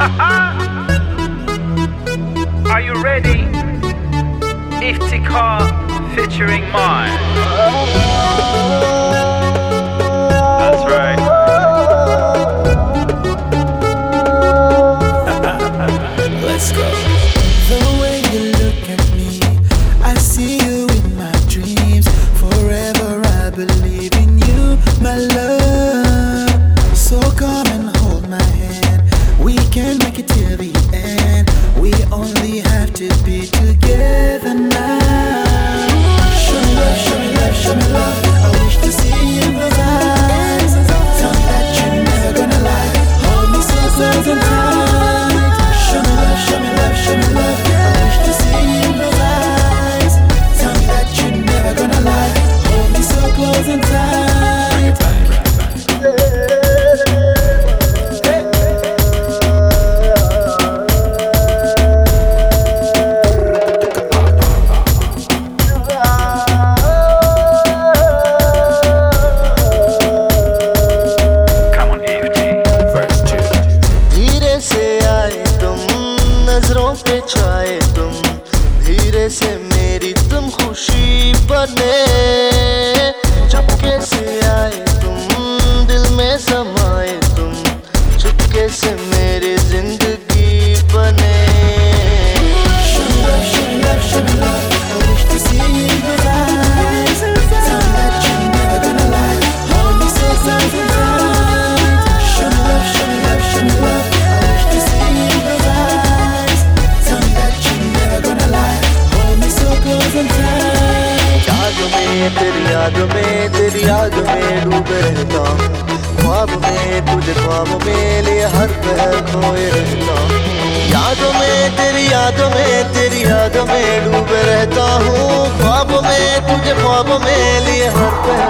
Are you ready? Iftikhar featuring mine. That's right. Let's go. The way you look at me, I see you in my dreams. Forever I believe in you, my love. So come and hold my hand. We can make it till the end. खुशी बने जब कैसे आए। में तेरी याद में, तेरी याद में डूबे रहता ख्वाब में, तुझे ख्वाब में ले हर पहर खोए रहता याद में, तेरी याद में, तेरी याद में डूबे रहता हूँ। ख्वाब में, तुझे ख्वाब में लिए हर पहर